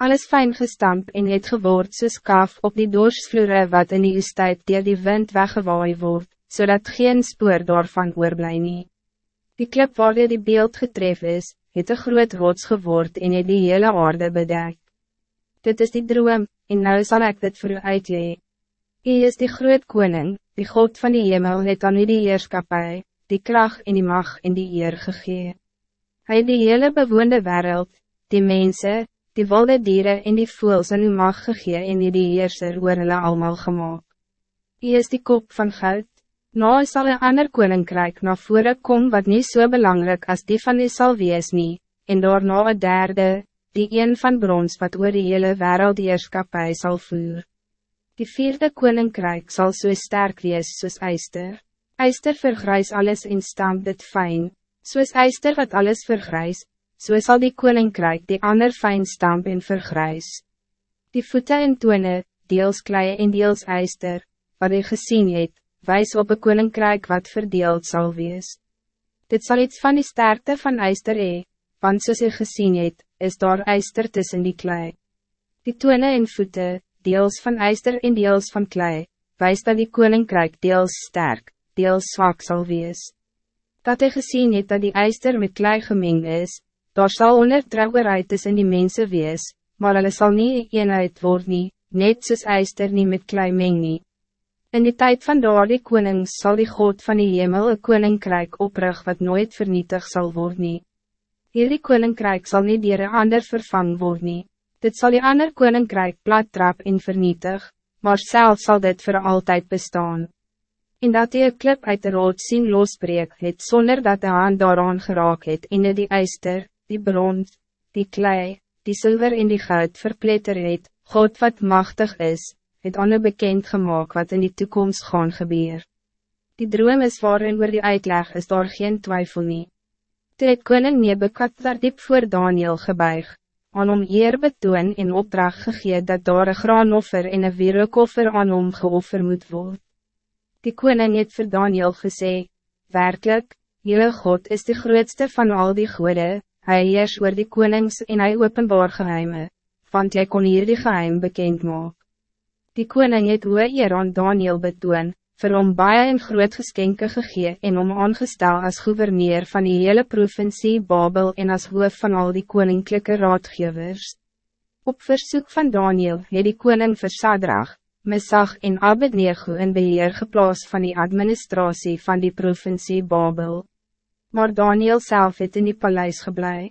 alles fijn gestamp en het geword soos kaf op die doorsvloere wat in die oestijd dier die wind weggewaai word, zodat geen spoor daarvan oorblij nie. Die klip waar die beeld getref is, het een groot rots geword en het die hele aarde bedek. Dit is die droom, en nou zal ik dit voor u uitlee. U is die groot koning, die God van die hemel het aan u die heerskapie, die kracht en die macht en die eer gegee. Hy het die hele bewoonde wereld, die mensen, die wilde dieren en die voels in uw mag gegee en die die heerser oor hulle allemaal gemaakt. Hy is die kop van goud, nou sal een ander koninkrijk na vore kom wat niet zo so belangrijk als die van die sal wees nie, en daarna een derde, die een van brons wat oor die hele wereld heerskapie sal voer. Die vierde koninkrijk zal zo so sterk wees soos eister. Eister vergrijs alles en stamp dit fijn, soos eister wat alles vergrijs, so sal die koninkrijk die ander fijn stamp en vergrijs. Die voeten en tone, deels klei en deels eister, wat hy gezien het, wijs op een koninkrijk wat verdeeld zal wees. Dit zal iets van die sterkte van eister hee, want soos hy gezien het, is daar eister tussen die klei. Die tone en voeten, deels van eister en deels van klei, wijs dat die koninkrijk deels sterk, deels zwak zal wees. Dat hij gezien het dat die eister met klei gemengd is, Daar sal ondertrouwerheid tussen die mensen wees, maar hulle sal nie eenheid word nie, net soos eister nie met klei meng nie. In die tijd van daar die konings sal die God van die hemel een koninkrijk oprig wat nooit vernietig zal worden. nie. Hierdie koninkrijk sal nie dier een ander vervang word nie. Dit zal die ander koninkrijk plat trap en vernietig, maar zelf zal dit voor altijd bestaan. En dat die klip uit de rood zien losbreek het zonder dat de hand daaraan geraak het in die eister, die brons, die klei, die zilver en die goud verpletter het, God wat machtig is, het ander bekend gemaakt wat in die toekomst gaan gebeur. Die droom is waarin oor die uitleg is daar geen twijfel nie. Toe het koning Nebekat daar diep voor Daniel gebuig, aan hom eer betoon en opdracht gegee dat daar een graanoffer en een wierookoffer aan hom geoffer moet worden. Die koning het voor Daniel gesê, werkelijk, Jylle God is de grootste van al die goede, Hij heers oor die konings en hy openbaar geheime, want jy kon hier die geheim bekend maak. Die koning het hoe eer aan Daniel betoon, vir hom baie en groot geskenke gegee en om aangestel als gouverneur van die hele provincie Babel en als hoof van al die koninklijke raadgevers. Op verzoek van Daniel het die koning vir Sadrach, Mesach en Abednego in beheer geplaas van die administratie van die provincie Babel maar Daniel zelf het in die paleis geblei.